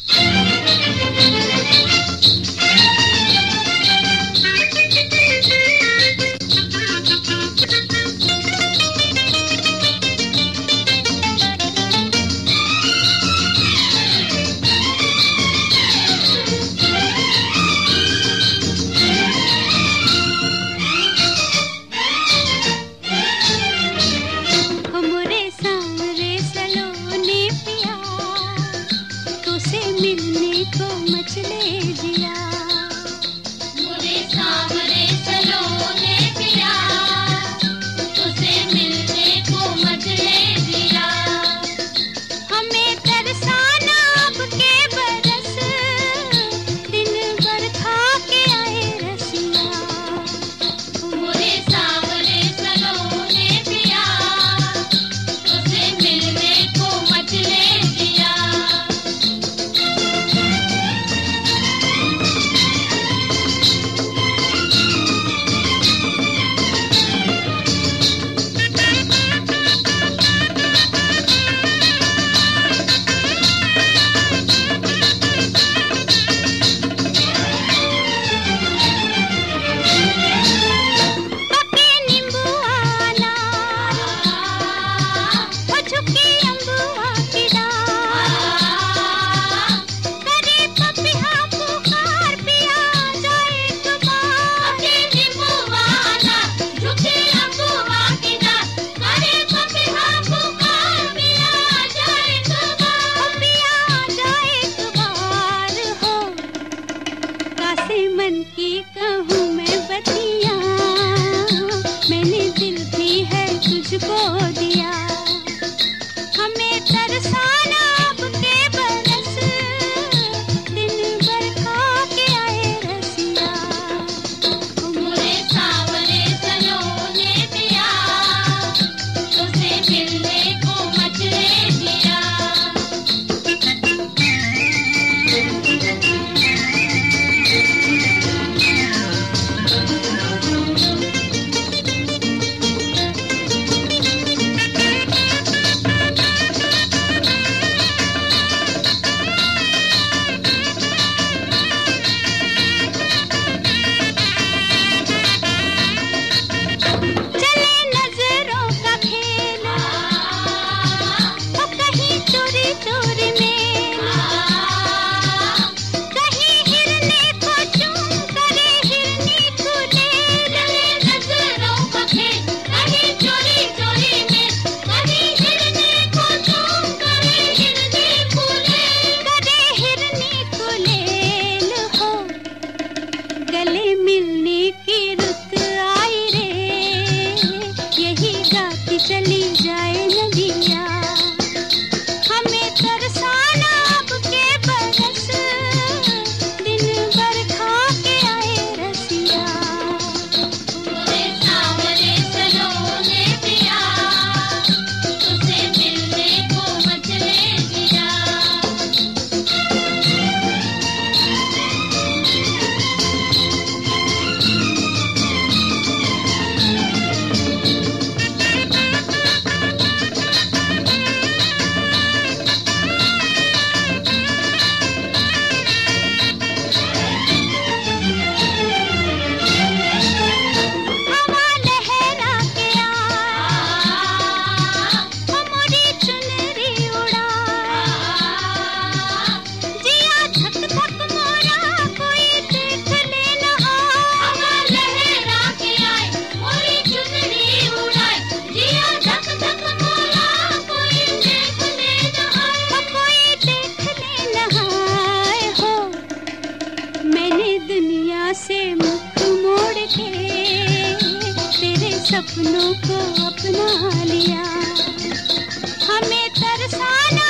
Yeah. मिलने का मतलब से मुख मोड़ के तेरे सपनों को अपना लिया। हमें तरसाना